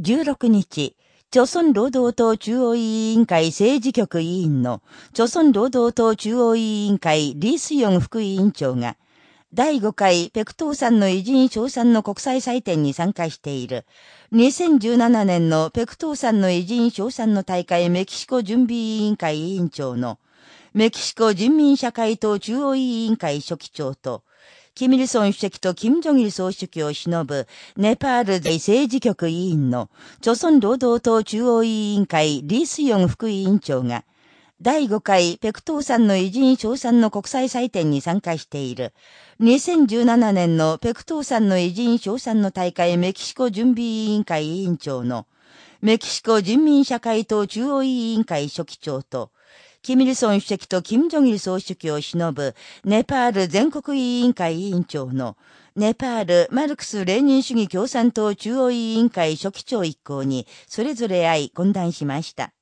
16日、朝鮮労働党中央委員会政治局委員の、朝鮮労働党中央委員会リースヨン副委員長が、第5回ペクトーさんの偉人賞賛の国際祭典に参加している、2017年のペクトーさんの偉人賞賛の大会メキシコ準備委員会委員長の、メキシコ人民社会党中央委員会書記長と、キミルソン主席とキム・ジョギル総書記を忍ぶ、ネパールで政治局委員の、朝鮮労働党中央委員会リースヨン副委員長が、第5回ペクトーさんの偉人賞賛の国際祭典に参加している、2017年のペクトーさんの偉人賞賛の大会メキシコ準備委員会委員長の、メキシコ人民社会党中央委員会書記長と、キミルソン主席とキム・ジョギル総書記を忍ぶ、ネパール全国委員会委員長の、ネパールマルクス・レーニン主義共産党中央委員会書記長一行に、それぞれ会い懇談しました。